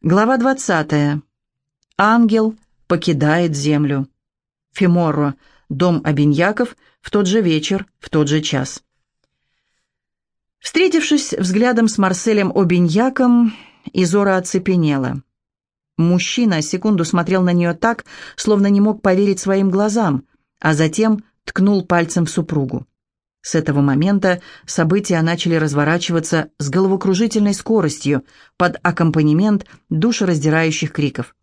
Глава 20. Ангел покидает землю. Фиморро, дом Обиньяков, в тот же вечер, в тот же час. Встретившись взглядом с Марселем Обиньяком, Изора оцепенела. Мужчина секунду смотрел на нее так, словно не мог поверить своим глазам, а затем ткнул пальцем в супругу. С этого момента события начали разворачиваться с головокружительной скоростью под аккомпанемент душераздирающих криков.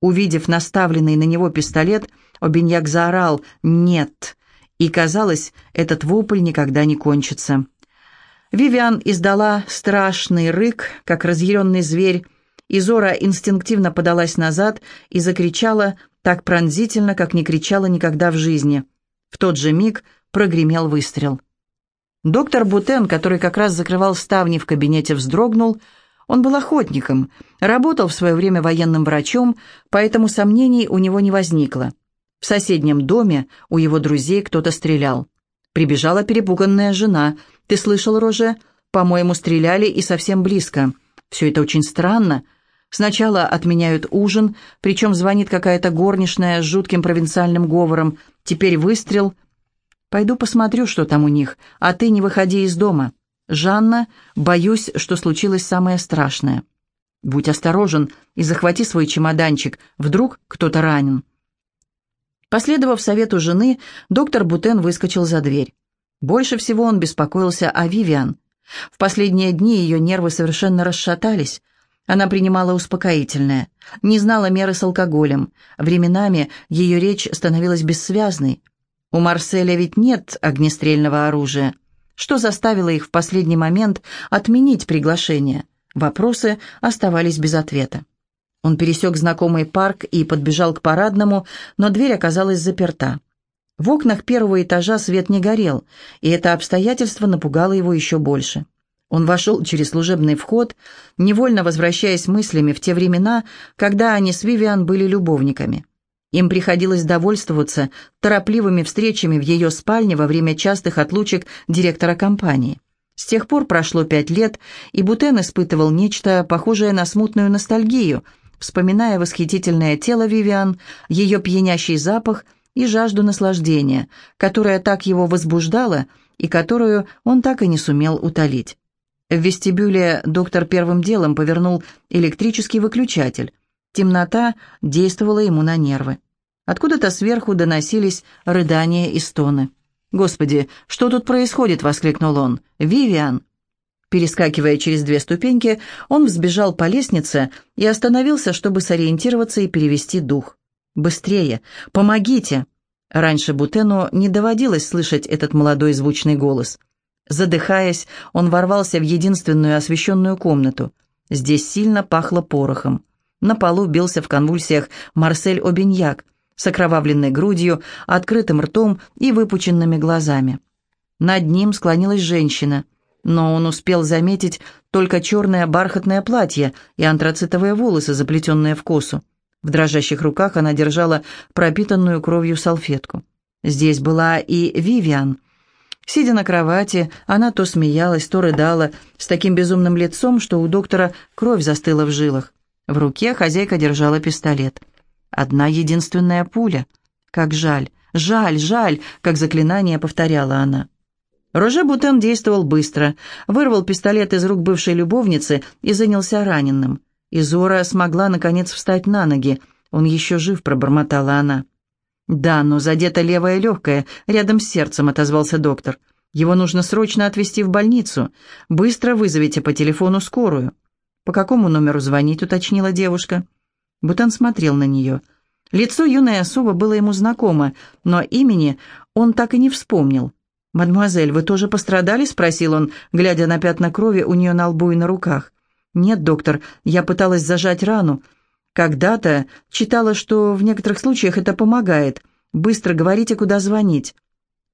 Увидев наставленный на него пистолет, Обиньяк заорал «Нет!» и, казалось, этот вопль никогда не кончится. Вивиан издала страшный рык, как разъяренный зверь, и Зора инстинктивно подалась назад и закричала так пронзительно, как не кричала никогда в жизни. В тот же миг прогремел выстрел. Доктор Бутен, который как раз закрывал ставни в кабинете, вздрогнул. Он был охотником, работал в свое время военным врачом, поэтому сомнений у него не возникло. В соседнем доме у его друзей кто-то стрелял. Прибежала перепуганная жена. «Ты слышал, Роже? По-моему, стреляли и совсем близко. Все это очень странно. Сначала отменяют ужин, причем звонит какая-то горничная с жутким провинциальным говором. Теперь выстрел — Пойду посмотрю, что там у них, а ты не выходи из дома. Жанна, боюсь, что случилось самое страшное. Будь осторожен и захвати свой чемоданчик, вдруг кто-то ранен». Последовав совету жены, доктор Бутен выскочил за дверь. Больше всего он беспокоился о Вивиан. В последние дни ее нервы совершенно расшатались. Она принимала успокоительное, не знала меры с алкоголем. Временами ее речь становилась бессвязной. У Марселя ведь нет огнестрельного оружия. Что заставило их в последний момент отменить приглашение? Вопросы оставались без ответа. Он пересек знакомый парк и подбежал к парадному, но дверь оказалась заперта. В окнах первого этажа свет не горел, и это обстоятельство напугало его еще больше. Он вошел через служебный вход, невольно возвращаясь мыслями в те времена, когда они с Вивиан были любовниками. Им приходилось довольствоваться торопливыми встречами в ее спальне во время частых отлучек директора компании. С тех пор прошло пять лет, и Бутен испытывал нечто похожее на смутную ностальгию, вспоминая восхитительное тело Вивиан, ее пьянящий запах и жажду наслаждения, которая так его возбуждала и которую он так и не сумел утолить. В вестибюле доктор первым делом повернул электрический выключатель. Темнота действовала ему на нервы. Откуда-то сверху доносились рыдания и стоны. «Господи, что тут происходит?» — воскликнул он. «Вивиан!» Перескакивая через две ступеньки, он взбежал по лестнице и остановился, чтобы сориентироваться и перевести дух. «Быстрее! Помогите!» Раньше Бутену не доводилось слышать этот молодой звучный голос. Задыхаясь, он ворвался в единственную освещенную комнату. Здесь сильно пахло порохом. На полу бился в конвульсиях Марсель Обиньяк с окровавленной грудью, открытым ртом и выпученными глазами. Над ним склонилась женщина, но он успел заметить только черное бархатное платье и антрацитовые волосы, заплетенные в косу. В дрожащих руках она держала пропитанную кровью салфетку. Здесь была и Вивиан. Сидя на кровати, она то смеялась, то рыдала, с таким безумным лицом, что у доктора кровь застыла в жилах. В руке хозяйка держала пистолет. Одна единственная пуля. Как жаль, жаль, жаль, как заклинание повторяла она. Роже Бутен действовал быстро, вырвал пистолет из рук бывшей любовницы и занялся раненым. Изора смогла, наконец, встать на ноги. «Он еще жив», — пробормотала она. «Да, но задето левое легкое, рядом с сердцем», — отозвался доктор. «Его нужно срочно отвезти в больницу. Быстро вызовите по телефону скорую». «По какому номеру звонить?» — уточнила девушка. Бутан смотрел на нее. Лицо юной особы было ему знакомо, но имени он так и не вспомнил. «Мадемуазель, вы тоже пострадали?» — спросил он, глядя на пятна крови у нее на лбу и на руках. «Нет, доктор, я пыталась зажать рану. Когда-то читала, что в некоторых случаях это помогает. Быстро говорите, куда звонить».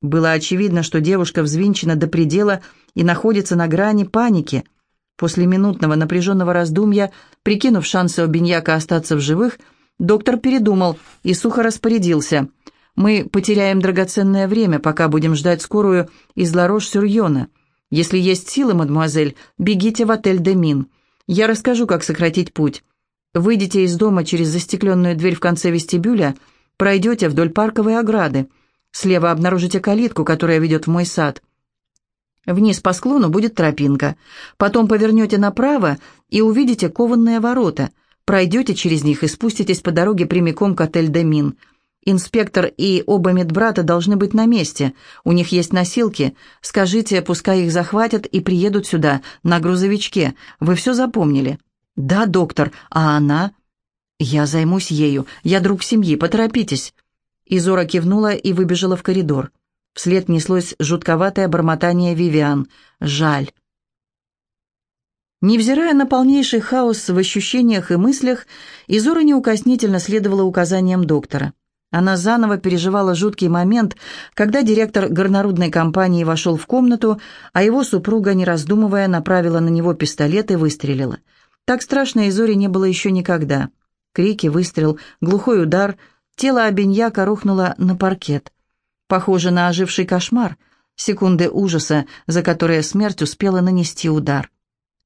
Было очевидно, что девушка взвинчена до предела и находится на грани паники — После минутного напряженного раздумья, прикинув шансы Обиньяка остаться в живых, доктор передумал и сухо распорядился. «Мы потеряем драгоценное время, пока будем ждать скорую из Ларош-Сюрьона. Если есть силы, мадемуазель, бегите в отель «Демин». Я расскажу, как сократить путь. Выйдете из дома через застекленную дверь в конце вестибюля, пройдете вдоль парковой ограды. Слева обнаружите калитку, которая ведет в мой сад. Вниз по склону будет тропинка. Потом повернете направо и увидите кованные ворота. Пройдете через них и спуститесь по дороге прямиком к отель «Демин». Инспектор и оба медбрата должны быть на месте. У них есть носилки. Скажите, пускай их захватят и приедут сюда, на грузовичке. Вы все запомнили?» «Да, доктор. А она?» «Я займусь ею. Я друг семьи. Поторопитесь». Изора кивнула и выбежала в коридор. Вслед неслось жутковатое бормотание Вивиан. «Жаль». Невзирая на полнейший хаос в ощущениях и мыслях, Изора неукоснительно следовала указаниям доктора. Она заново переживала жуткий момент, когда директор горнорудной компании вошел в комнату, а его супруга, не раздумывая, направила на него пистолет и выстрелила. Так страшно Изоре не было еще никогда. Крики, выстрел, глухой удар, тело Обиньяка рухнуло на паркет. Похоже на оживший кошмар, секунды ужаса, за которые смерть успела нанести удар.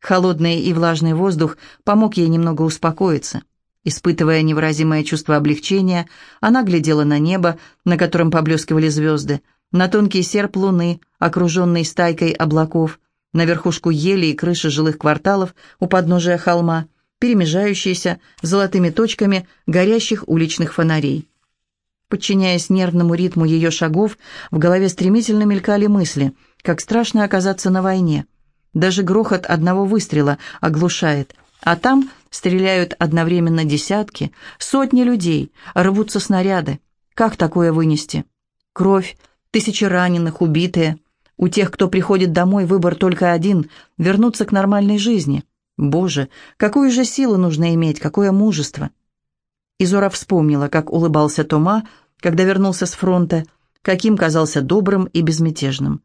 Холодный и влажный воздух помог ей немного успокоиться. Испытывая невыразимое чувство облегчения, она глядела на небо, на котором поблескивали звезды, на тонкий серп луны, окруженный стайкой облаков, на верхушку ели и крыши жилых кварталов у подножия холма, перемежающиеся золотыми точками горящих уличных фонарей. Подчиняясь нервному ритму ее шагов, в голове стремительно мелькали мысли, как страшно оказаться на войне. Даже грохот одного выстрела оглушает, а там стреляют одновременно десятки, сотни людей, рвутся снаряды. Как такое вынести? Кровь, тысячи раненых, убитые. У тех, кто приходит домой, выбор только один – вернуться к нормальной жизни. Боже, какую же силу нужно иметь, какое мужество! Изора вспомнила, как улыбался Тома, когда вернулся с фронта, каким казался добрым и безмятежным.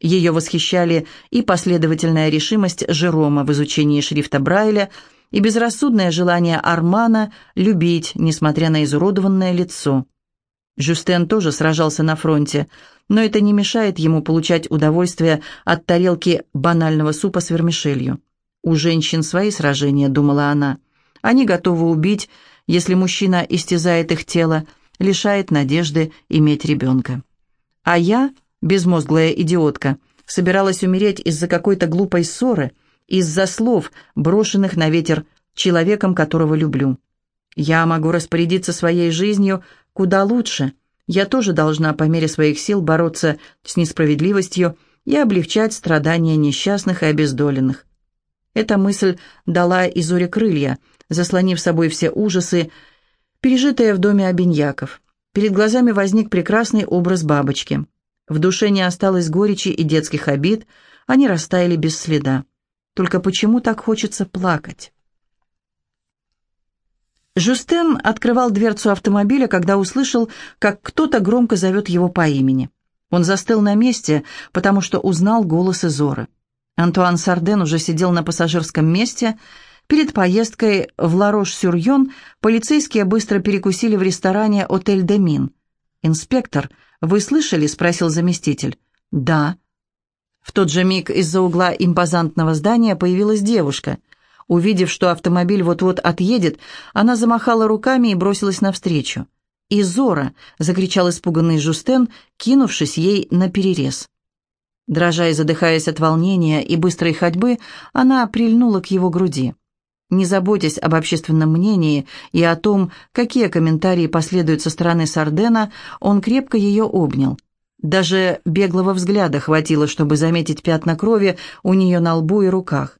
Ее восхищали и последовательная решимость Жерома в изучении шрифта Брайля, и безрассудное желание Армана любить, несмотря на изуродованное лицо. Жюстен тоже сражался на фронте, но это не мешает ему получать удовольствие от тарелки банального супа с вермишелью. «У женщин свои сражения», — думала она. «Они готовы убить, если мужчина истязает их тело, лишает надежды иметь ребенка. А я, безмозглая идиотка, собиралась умереть из-за какой-то глупой ссоры, из-за слов, брошенных на ветер человеком, которого люблю. Я могу распорядиться своей жизнью куда лучше. Я тоже должна по мере своих сил бороться с несправедливостью и облегчать страдания несчастных и обездоленных. Эта мысль дала Изоре крылья, заслонив собой все ужасы, пережитое в доме Обиньяков. Перед глазами возник прекрасный образ бабочки. В душе не осталось горечи и детских обид, они растаяли без следа. Только почему так хочется плакать? Жустен открывал дверцу автомобиля, когда услышал, как кто-то громко зовет его по имени. Он застыл на месте, потому что узнал голос Изоры. Антуан Сарден уже сидел на пассажирском месте Перед поездкой в Ларош-Сюрьон полицейские быстро перекусили в ресторане «Отель де Мин». «Инспектор, вы слышали?» – спросил заместитель. «Да». В тот же миг из-за угла импозантного здания появилась девушка. Увидев, что автомобиль вот-вот отъедет, она замахала руками и бросилась навстречу. «Изора!» — закричал испуганный Жустен, кинувшись ей на перерез. Дрожа и задыхаясь от волнения и быстрой ходьбы, она прильнула к его груди. Не заботясь об общественном мнении и о том, какие комментарии последуют со стороны Сардена, он крепко ее обнял. Даже беглого взгляда хватило, чтобы заметить пятна крови у нее на лбу и руках.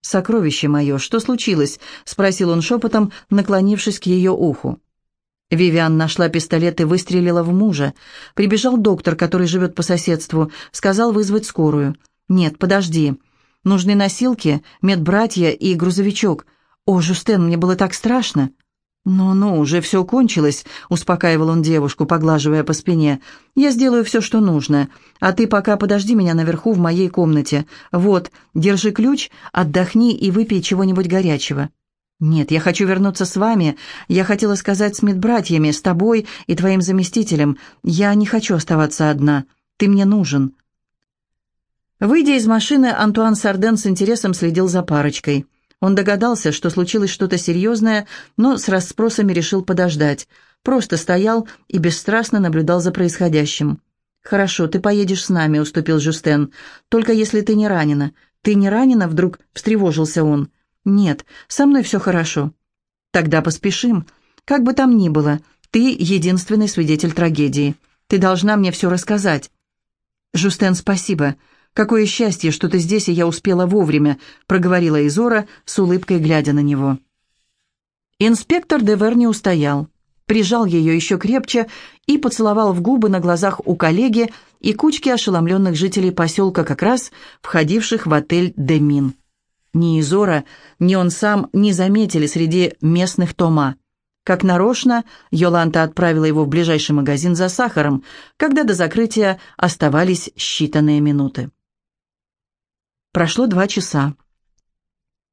«Сокровище мое, что случилось?» — спросил он шепотом, наклонившись к ее уху. Вивиан нашла пистолет и выстрелила в мужа. Прибежал доктор, который живет по соседству, сказал вызвать скорую. «Нет, подожди. Нужны носилки, медбратья и грузовичок. О, Жустен, мне было так страшно. «Ну-ну, уже все кончилось», — успокаивал он девушку, поглаживая по спине. «Я сделаю все, что нужно. А ты пока подожди меня наверху в моей комнате. Вот, держи ключ, отдохни и выпей чего-нибудь горячего». «Нет, я хочу вернуться с вами. Я хотела сказать с медбратьями, с тобой и твоим заместителем. Я не хочу оставаться одна. Ты мне нужен». Выйдя из машины, Антуан Сарден с интересом следил за парочкой. Он догадался, что случилось что-то серьезное, но с расспросами решил подождать. Просто стоял и бесстрастно наблюдал за происходящим. «Хорошо, ты поедешь с нами», — уступил Жюстен. «Только если ты не ранена». «Ты не ранена?» — вдруг встревожился он. «Нет, со мной все хорошо». «Тогда поспешим. Как бы там ни было, ты единственный свидетель трагедии. Ты должна мне все рассказать». «Жустен, спасибо. Какое счастье, что ты здесь, и я успела вовремя», — проговорила Изора с улыбкой, глядя на него. Инспектор Девер не устоял прижал ее еще крепче и поцеловал в губы на глазах у коллеги и кучки ошеломленных жителей поселка, как раз входивших в отель «Демин». Ни Изора, ни он сам не заметили среди местных Тома. Как нарочно, Йоланта отправила его в ближайший магазин за сахаром, когда до закрытия оставались считанные минуты. Прошло два часа.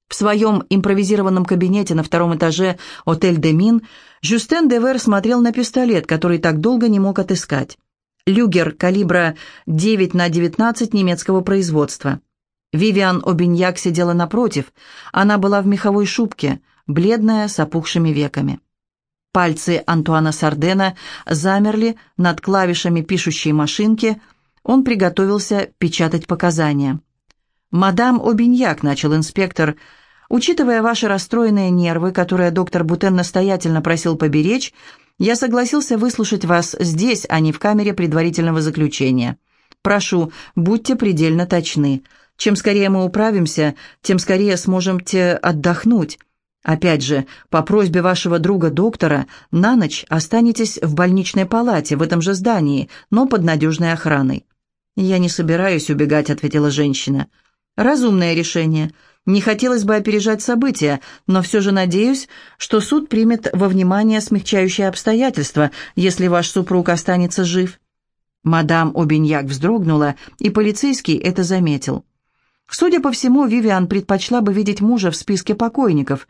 В своем импровизированном кабинете на втором этаже отель «Демин» Жюстен Девер смотрел на пистолет, который так долго не мог отыскать. Люгер калибра 9 на 19 немецкого производства. Вивиан Обиньяк сидела напротив. Она была в меховой шубке, бледная, с опухшими веками. Пальцы Антуана Сардена замерли над клавишами пишущей машинки. Он приготовился печатать показания. «Мадам Обиньяк», — начал инспектор, — «учитывая ваши расстроенные нервы, которые доктор Бутен настоятельно просил поберечь, я согласился выслушать вас здесь, а не в камере предварительного заключения. Прошу, будьте предельно точны. Чем скорее мы управимся, тем скорее сможем те отдохнуть. Опять же, по просьбе вашего друга-доктора, на ночь останетесь в больничной палате в этом же здании, но под надежной охраной». «Я не собираюсь убегать», — ответила женщина. Разумное решение. Не хотелось бы опережать события, но все же надеюсь, что суд примет во внимание смягчающие обстоятельства, если ваш супруг останется жив». Мадам Обиньяк вздрогнула, и полицейский это заметил. Судя по всему, Вивиан предпочла бы видеть мужа в списке покойников.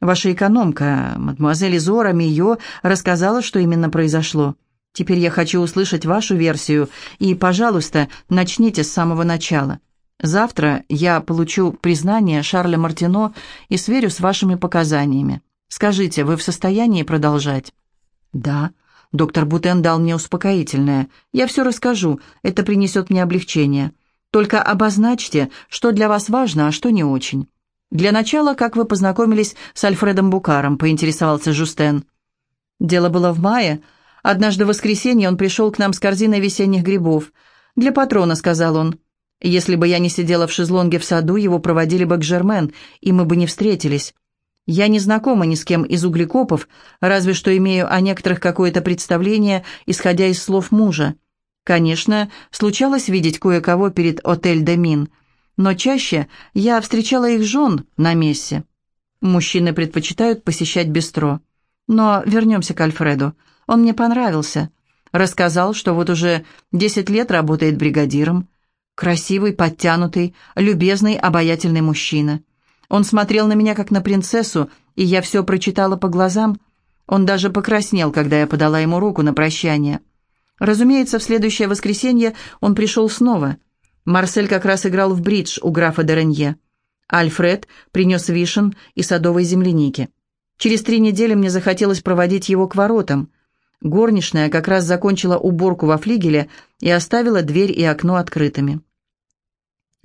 Ваша экономка, мадемуазель Изора Мио, рассказала, что именно произошло. Теперь я хочу услышать вашу версию, и, пожалуйста, начните с самого начала. Завтра я получу признание Шарля Мартино и сверю с вашими показаниями. Скажите, вы в состоянии продолжать?» «Да». Доктор Бутен дал мне успокоительное. «Я все расскажу, это принесет мне облегчение. Только обозначьте, что для вас важно, а что не очень». «Для начала, как вы познакомились с Альфредом Букаром?» – поинтересовался Жустен. «Дело было в мае. Однажды в воскресенье он пришел к нам с корзиной весенних грибов. «Для патрона», – сказал он. Если бы я не сидела в шезлонге в саду, его проводили бы к Жермен, и мы бы не встретились. Я не знакома ни с кем из углекопов, разве что имею о некоторых какое-то представление, исходя из слов мужа. Конечно, случалось видеть кое-кого перед отель «Демин», но чаще я встречала их жен на мессе. Мужчины предпочитают посещать бистро. Но вернемся к Альфреду. Он мне понравился. Рассказал, что вот уже десять лет работает бригадиром. Красивый, подтянутый, любезный, обаятельный мужчина. Он смотрел на меня, как на принцессу, и я все прочитала по глазам. Он даже покраснел, когда я подала ему руку на прощание. Разумеется, в следующее воскресенье он пришел снова. Марсель как раз играл в бридж у графа Деренье. Альфред принес вишен и садовой земляники. Через три недели мне захотелось проводить его к воротам. Горничная как раз закончила уборку во флигеле и оставила дверь и окно открытыми.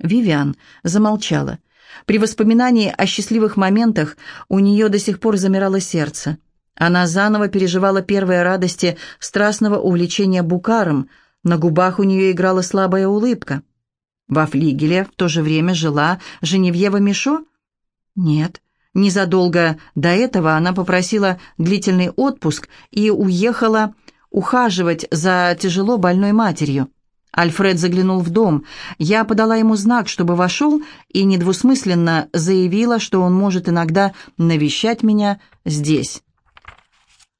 Вивиан замолчала. При воспоминании о счастливых моментах у нее до сих пор замирало сердце. Она заново переживала первые радости страстного увлечения букаром, на губах у нее играла слабая улыбка. Во флигеле в то же время жила Женевьева Мишо? Нет. Незадолго до этого она попросила длительный отпуск и уехала ухаживать за тяжело больной матерью. Альфред заглянул в дом. Я подала ему знак, чтобы вошел, и недвусмысленно заявила, что он может иногда навещать меня здесь.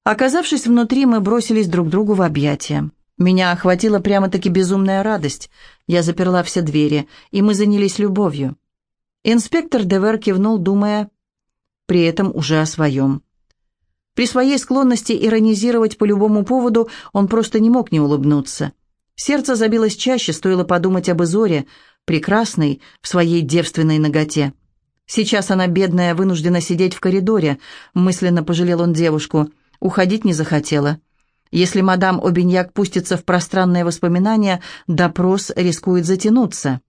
Оказавшись внутри, мы бросились друг другу в объятия. Меня охватила прямо-таки безумная радость. Я заперла все двери, и мы занялись любовью. Инспектор Девер кивнул, думая при этом уже о своем. При своей склонности иронизировать по любому поводу он просто не мог не улыбнуться. Сердце забилось чаще, стоило подумать об Изоре, прекрасной в своей девственной ноготе. Сейчас она, бедная, вынуждена сидеть в коридоре, мысленно пожалел он девушку. Уходить не захотела. Если мадам Обиньяк пустится в пространные воспоминания, допрос рискует затянуться.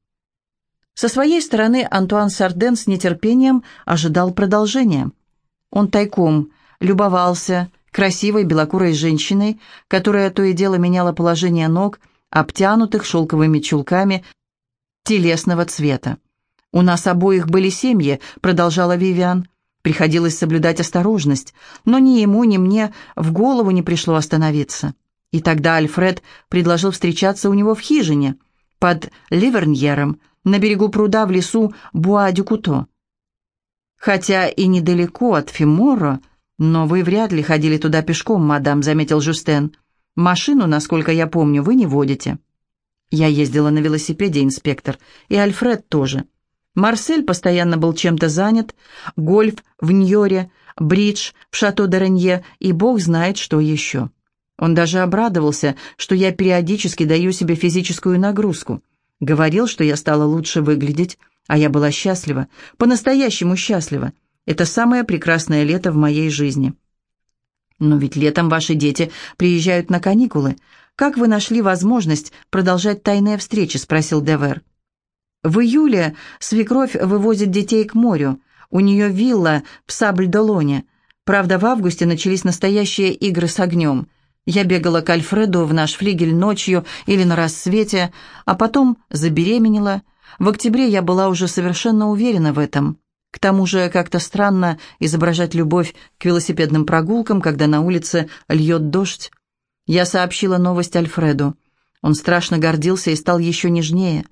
Со своей стороны Антуан Сарден с нетерпением ожидал продолжения. Он тайком любовался красивой белокурой женщиной, которая то и дело меняла положение ног, обтянутых шелковыми чулками телесного цвета. «У нас обоих были семьи», — продолжала Вивиан. Приходилось соблюдать осторожность, но ни ему, ни мне в голову не пришло остановиться. И тогда Альфред предложил встречаться у него в хижине, под Ливерньером, на берегу пруда в лесу Буа-дю-Куто. Хотя и недалеко от Фиморо, но вы вряд ли ходили туда пешком, мадам, заметил Жустен. Машину, насколько я помню, вы не водите. Я ездила на велосипеде, инспектор, и Альфред тоже. Марсель постоянно был чем-то занят, гольф в Ньоре, бридж в Шато-де-Ренье и бог знает, что еще. Он даже обрадовался, что я периодически даю себе физическую нагрузку. Говорил, что я стала лучше выглядеть, а я была счастлива, по-настоящему счастлива. Это самое прекрасное лето в моей жизни. Но ведь летом ваши дети приезжают на каникулы. Как вы нашли возможность продолжать тайные встречи?» – спросил Девер. В июле свекровь вывозит детей к морю. У нее вилла в Сабль-Долоне. Правда, в августе начались настоящие игры с огнем. Я бегала к Альфреду в наш флигель ночью или на рассвете, а потом забеременела. В октябре я была уже совершенно уверена в этом. К тому же как-то странно изображать любовь к велосипедным прогулкам, когда на улице льет дождь. Я сообщила новость Альфреду. Он страшно гордился и стал еще нежнее.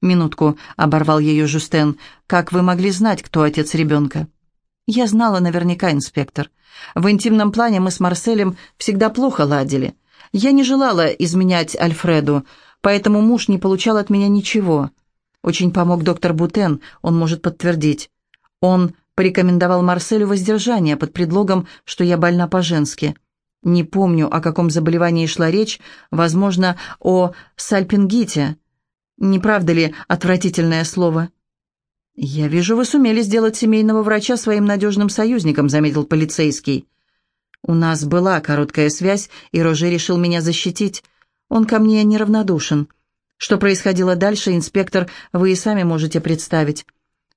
«Минутку», — оборвал ее Жустен. «Как вы могли знать, кто отец ребенка?» «Я знала наверняка, инспектор. В интимном плане мы с Марселем всегда плохо ладили. Я не желала изменять Альфреду, поэтому муж не получал от меня ничего. Очень помог доктор Бутен, он может подтвердить. Он порекомендовал Марселю воздержание под предлогом, что я больна по-женски. Не помню, о каком заболевании шла речь, возможно, о сальпингите. Не правда ли отвратительное слово? «Я вижу, вы сумели сделать семейного врача своим надежным союзником», — заметил полицейский. «У нас была короткая связь, и Роже решил меня защитить. Он ко мне неравнодушен. Что происходило дальше, инспектор, вы и сами можете представить».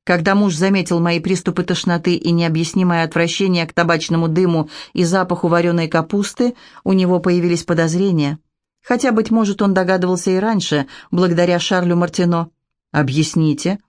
Когда муж заметил мои приступы тошноты и необъяснимое отвращение к табачному дыму и запаху вареной капусты, у него появились подозрения. Хотя, быть может, он догадывался и раньше, благодаря Шарлю Мартино. «Объясните».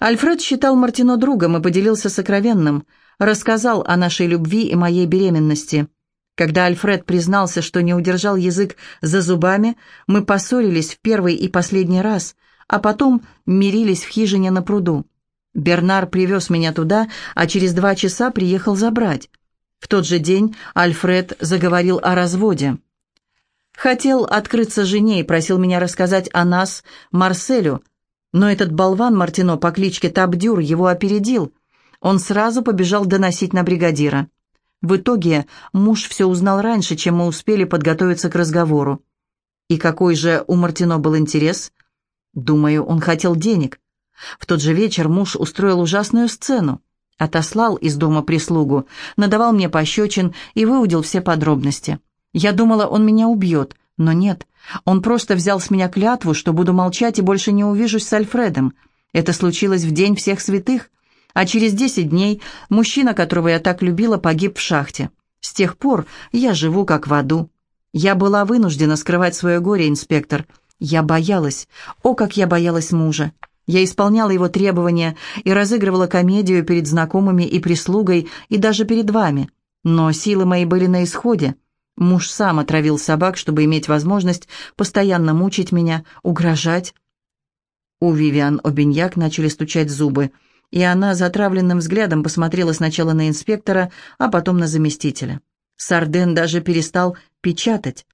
Альфред считал Мартино другом и поделился сокровенным, рассказал о нашей любви и моей беременности. Когда Альфред признался, что не удержал язык за зубами, мы поссорились в первый и последний раз, а потом мирились в хижине на пруду. Бернар привез меня туда, а через два часа приехал забрать. В тот же день Альфред заговорил о разводе. Хотел открыться жене и просил меня рассказать о нас Марселю, но этот болван Мартино по кличке Табдюр его опередил. Он сразу побежал доносить на бригадира. В итоге муж все узнал раньше, чем мы успели подготовиться к разговору. И какой же у Мартино был интерес? Думаю, он хотел денег. В тот же вечер муж устроил ужасную сцену. Отослал из дома прислугу, надавал мне пощечин и выудил все подробности. Я думала, он меня убьет, но нет. Он просто взял с меня клятву, что буду молчать и больше не увижусь с Альфредом. Это случилось в день всех святых, а через десять дней мужчина, которого я так любила, погиб в шахте. С тех пор я живу как в аду. Я была вынуждена скрывать свое горе, инспектор. Я боялась. О, как я боялась мужа. Я исполняла его требования и разыгрывала комедию перед знакомыми и прислугой, и даже перед вами. Но силы мои были на исходе. Муж сам отравил собак, чтобы иметь возможность постоянно мучить меня, угрожать. У Вивиан Обиньяк начали стучать зубы, и она затравленным взглядом посмотрела сначала на инспектора, а потом на заместителя. Сарден даже перестал печатать.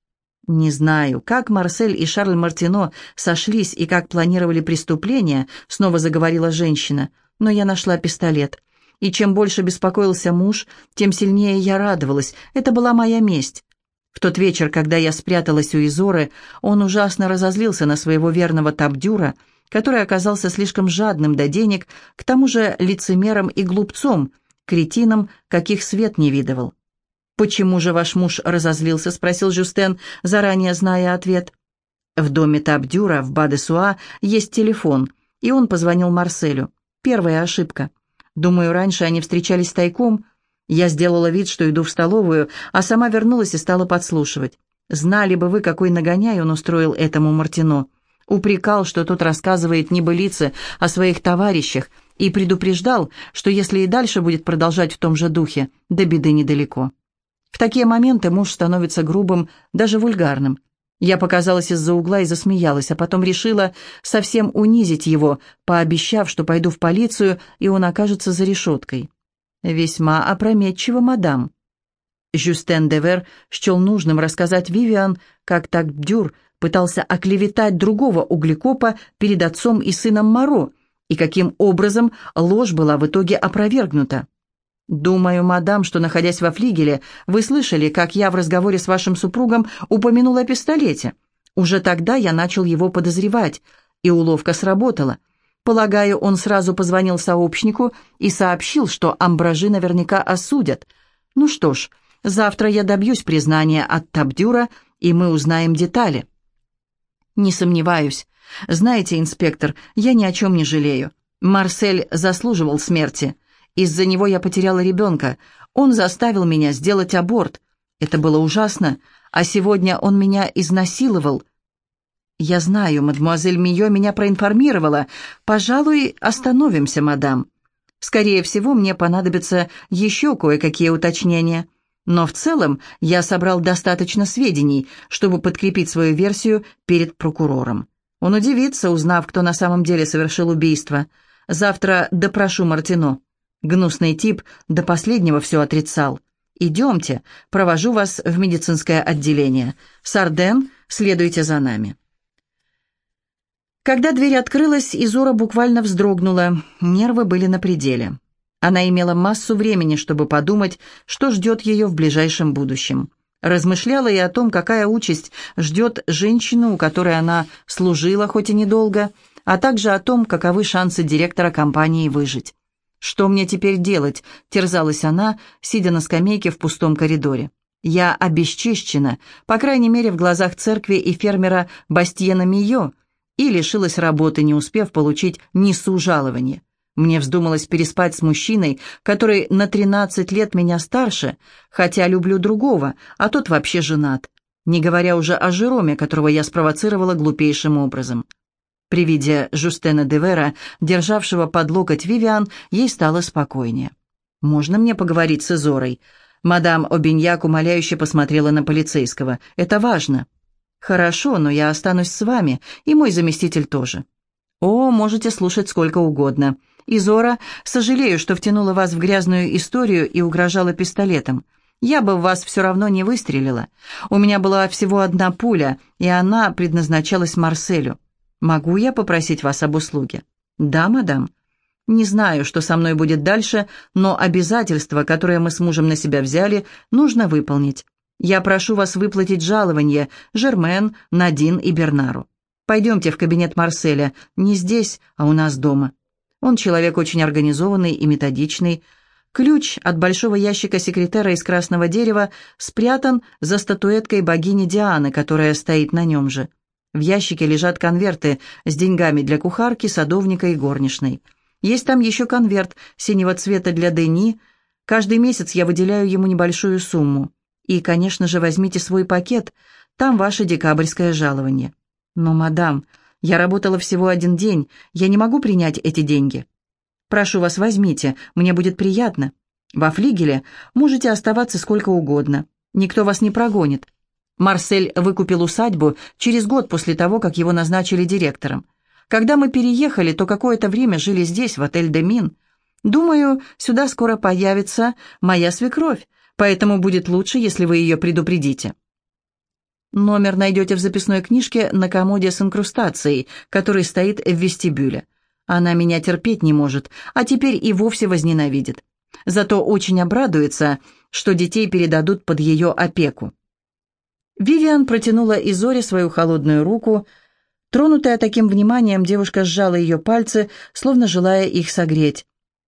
Не знаю, как Марсель и Шарль Мартино сошлись и как планировали преступление, снова заговорила женщина, но я нашла пистолет. И чем больше беспокоился муж, тем сильнее я радовалась. Это была моя месть. В тот вечер, когда я спряталась у Изоры, он ужасно разозлился на своего верного Табдюра который оказался слишком жадным до денег, к тому же лицемером и глупцом, кретином, каких свет не видывал. «Почему же ваш муж разозлился?» — спросил Жюстен, заранее зная ответ. В доме Табдюра в Бадесуа есть телефон, и он позвонил Марселю. Первая ошибка. Думаю, раньше они встречались тайком. Я сделала вид, что иду в столовую, а сама вернулась и стала подслушивать. Знали бы вы, какой нагоняй он устроил этому Мартино. Упрекал, что тот рассказывает небылицы о своих товарищах, и предупреждал, что если и дальше будет продолжать в том же духе, до беды недалеко. В такие моменты муж становится грубым, даже вульгарным. Я показалась из-за угла и засмеялась, а потом решила совсем унизить его, пообещав, что пойду в полицию, и он окажется за решеткой. Весьма опрометчиво, мадам. Жюстен Девер счел нужным рассказать Вивиан, как так Дюр пытался оклеветать другого углекопа перед отцом и сыном Моро, и каким образом ложь была в итоге опровергнута. «Думаю, мадам, что, находясь во флигеле, вы слышали, как я в разговоре с вашим супругом упомянул о пистолете. Уже тогда я начал его подозревать, и уловка сработала. Полагаю, он сразу позвонил сообщнику и сообщил, что амбражи наверняка осудят. Ну что ж, завтра я добьюсь признания от Табдюра, и мы узнаем детали». «Не сомневаюсь. Знаете, инспектор, я ни о чем не жалею. Марсель заслуживал смерти». Из-за него я потеряла ребенка. Он заставил меня сделать аборт. Это было ужасно. А сегодня он меня изнасиловал. Я знаю, мадемуазель Мио меня проинформировала. Пожалуй, остановимся, мадам. Скорее всего, мне понадобятся еще кое-какие уточнения. Но в целом я собрал достаточно сведений, чтобы подкрепить свою версию перед прокурором. Он удивится, узнав, кто на самом деле совершил убийство. Завтра допрошу Мартино. Гнусный тип до последнего все отрицал. «Идемте, провожу вас в медицинское отделение. Сарден, следуйте за нами». Когда дверь открылась, Изора буквально вздрогнула, нервы были на пределе. Она имела массу времени, чтобы подумать, что ждет ее в ближайшем будущем. Размышляла и о том, какая участь ждет женщину, у которой она служила хоть и недолго, а также о том, каковы шансы директора компании выжить. «Что мне теперь делать?» — терзалась она, сидя на скамейке в пустом коридоре. «Я обесчищена, по крайней мере, в глазах церкви и фермера Бастиена Мио, и лишилась работы, не успев получить нису жалования. Мне вздумалось переспать с мужчиной, который на 13 лет меня старше, хотя люблю другого, а тот вообще женат, не говоря уже о Жероме, которого я спровоцировала глупейшим образом». При виде Жустена Девера, державшего под локоть Вивиан, ей стало спокойнее. «Можно мне поговорить с Изорой?» Мадам Обиньяк умоляюще посмотрела на полицейского. «Это важно». «Хорошо, но я останусь с вами, и мой заместитель тоже». «О, можете слушать сколько угодно. Изора, сожалею, что втянула вас в грязную историю и угрожала пистолетом. Я бы вас все равно не выстрелила. У меня была всего одна пуля, и она предназначалась Марселю. «Могу я попросить вас об услуге?» «Да, мадам». «Не знаю, что со мной будет дальше, но обязательства, которые мы с мужем на себя взяли, нужно выполнить. Я прошу вас выплатить жалование Жермен, Надин и Бернару. Пойдемте в кабинет Марселя, не здесь, а у нас дома. Он человек очень организованный и методичный. Ключ от большого ящика секретера из красного дерева спрятан за статуэткой богини Дианы, которая стоит на нем же. В ящике лежат конверты с деньгами для кухарки, садовника и горничной. Есть там еще конверт синего цвета для Дени. Каждый месяц я выделяю ему небольшую сумму. И, конечно же, возьмите свой пакет, там ваше декабрьское жалование. Но, мадам, я работала всего один день, я не могу принять эти деньги. Прошу вас, возьмите, мне будет приятно. Во флигеле можете оставаться сколько угодно. Никто вас не прогонит. Марсель выкупил усадьбу через год после того, как его назначили директором. Когда мы переехали, то какое-то время жили здесь, в отель «Демин». Думаю, сюда скоро появится моя свекровь, поэтому будет лучше, если вы ее предупредите. Номер найдете в записной книжке на комоде с инкрустацией, который стоит в вестибюле. Она меня терпеть не может, а теперь и вовсе возненавидит. Зато очень обрадуется, что детей передадут под ее опеку. Вивиан протянула Изоре свою холодную руку. Тронутая таким вниманием, девушка сжала ее пальцы, словно желая их согреть.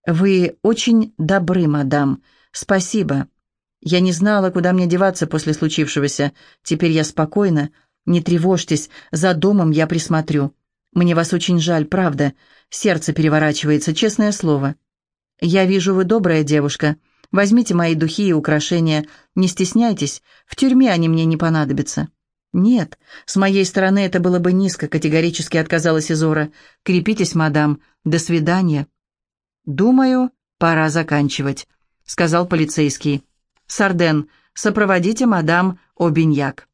«Вы очень добры, мадам. Спасибо. Я не знала, куда мне деваться после случившегося. Теперь я спокойна. Не тревожьтесь, за домом я присмотрю. Мне вас очень жаль, правда. Сердце переворачивается, честное слово. Я вижу, вы добрая девушка. Возьмите мои духи и украшения. Не стесняйтесь, в тюрьме они мне не понадобятся». «Нет, с моей стороны это было бы низко», — категорически отказалась Изора. «Крепитесь, мадам. До свидания». «Думаю, пора заканчивать», — сказал полицейский. «Сарден, сопроводите мадам Обиньяк».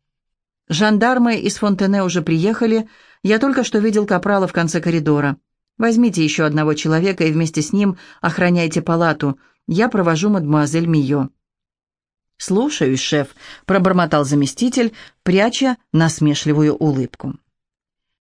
Жандармы из Фонтене уже приехали. Я только что видел капрала в конце коридора. Возьмите еще одного человека и вместе с ним охраняйте палату. Я провожу мадемуазель Мио». «Слушаюсь, шеф», — пробормотал заместитель, пряча насмешливую улыбку.